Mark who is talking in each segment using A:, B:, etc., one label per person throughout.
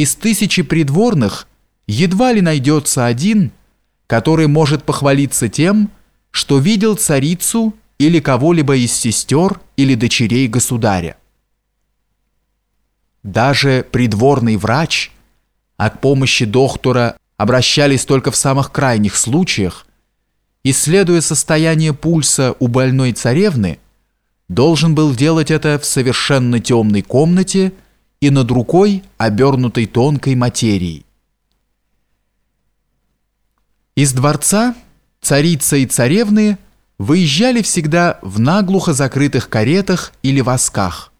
A: из тысячи придворных едва ли найдется один, который может похвалиться тем, что видел царицу или кого-либо из сестер или дочерей государя. Даже придворный врач, а к помощи доктора обращались только в самых крайних случаях, исследуя состояние пульса у больной царевны, должен был делать это в совершенно темной комнате и над рукой, обернутой тонкой материей. Из дворца царица и царевны выезжали всегда в наглухо закрытых каретах или восках,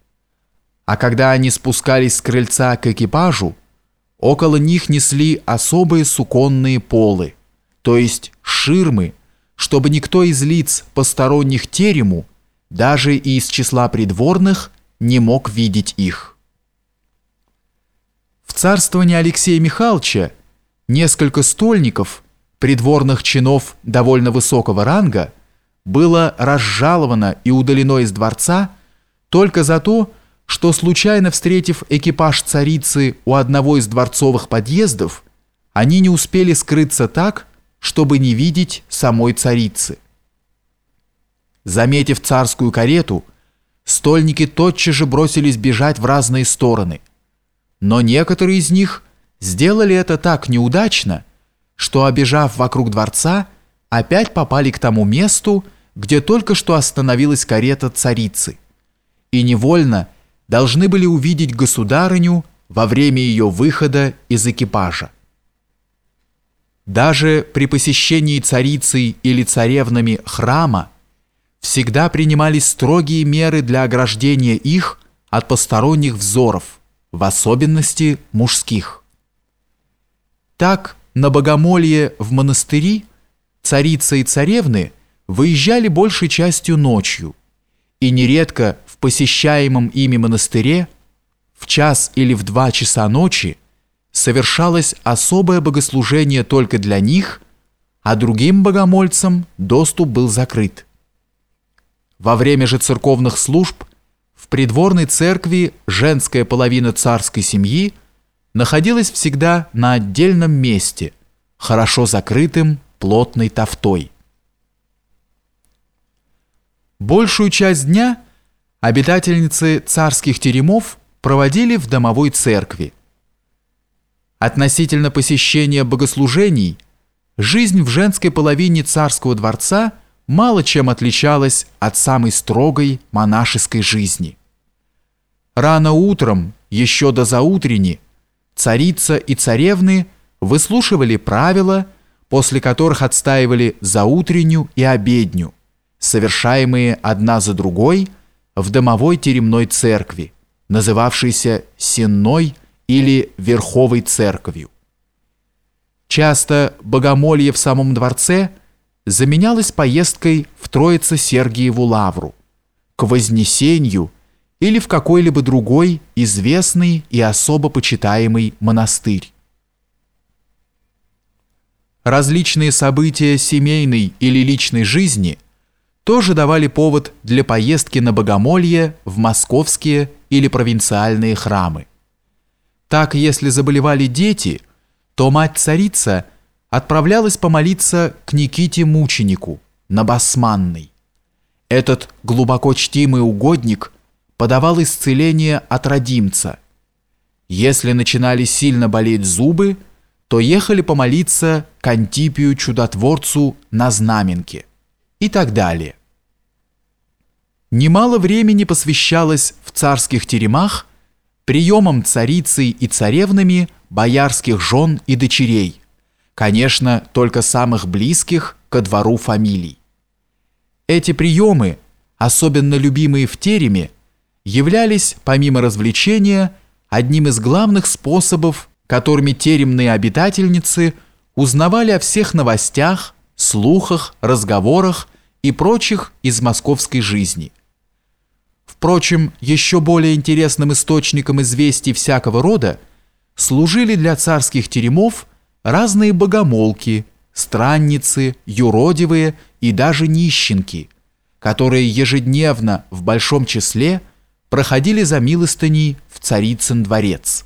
A: а когда они спускались с крыльца к экипажу, около них несли особые суконные полы, то есть ширмы, чтобы никто из лиц посторонних терему, даже и из числа придворных, не мог видеть их. В царствовании Алексея Михайловича несколько стольников, придворных чинов довольно высокого ранга, было разжаловано и удалено из дворца только за то, что, случайно встретив экипаж царицы у одного из дворцовых подъездов, они не успели скрыться так, чтобы не видеть самой царицы. Заметив царскую карету, стольники тотчас же бросились бежать в разные стороны – но некоторые из них сделали это так неудачно, что, обежав вокруг дворца, опять попали к тому месту, где только что остановилась карета царицы, и невольно должны были увидеть государыню во время ее выхода из экипажа. Даже при посещении царицей или царевнами храма всегда принимались строгие меры для ограждения их от посторонних взоров – в особенности мужских. Так, на богомолье в монастыри царица и царевны выезжали большей частью ночью, и нередко в посещаемом ими монастыре в час или в два часа ночи совершалось особое богослужение только для них, а другим богомольцам доступ был закрыт. Во время же церковных служб в придворной церкви женская половина царской семьи находилась всегда на отдельном месте, хорошо закрытым плотной тафтой. Большую часть дня обитательницы царских теремов проводили в домовой церкви. Относительно посещения богослужений, жизнь в женской половине царского дворца – мало чем отличалась от самой строгой монашеской жизни. Рано утром, еще до заутрени, царица и царевны выслушивали правила, после которых отстаивали заутренню и обедню, совершаемые одна за другой в домовой теремной церкви, называвшейся Сенной или Верховой церковью. Часто богомолье в самом дворце – заменялась поездкой в Троице-Сергиеву лавру, к Вознесению или в какой-либо другой известный и особо почитаемый монастырь. Различные события семейной или личной жизни тоже давали повод для поездки на богомолье в московские или провинциальные храмы. Так, если заболевали дети, то мать-царица – отправлялась помолиться к Никите Мученику на Басманной. Этот глубоко чтимый угодник подавал исцеление от родимца. Если начинали сильно болеть зубы, то ехали помолиться к Антипию Чудотворцу на Знаменке и так далее. Немало времени посвящалось в царских теремах приемам царицей и царевнами боярских жен и дочерей, Конечно, только самых близких ко двору фамилий. Эти приемы, особенно любимые в тереме, являлись, помимо развлечения, одним из главных способов, которыми теремные обитательницы узнавали о всех новостях, слухах, разговорах и прочих из московской жизни. Впрочем, еще более интересным источником известий всякого рода служили для царских теремов разные богомолки, странницы, юродивые и даже нищенки, которые ежедневно в большом числе проходили за милостыней в Царицын дворец.